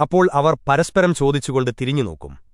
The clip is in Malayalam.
അപ്പോൾ അവർ പരസ്പരം ചോദിച്ചുകൊണ്ട് തിരിഞ്ഞുനോക്കും.